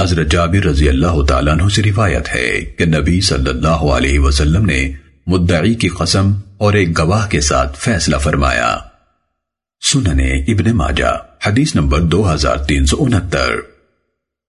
حضرت جابر رضی اللہ تعالیٰ عنہ سے روایت ہے کہ نبی صلی اللہ علیہ وسلم نے مدعی کی قسم اور ایک گواہ کے ساتھ فیصلہ فرمایا۔ سننے ابن ماجہ، حدیث نمبر دو ہزار تین سو انہتر۔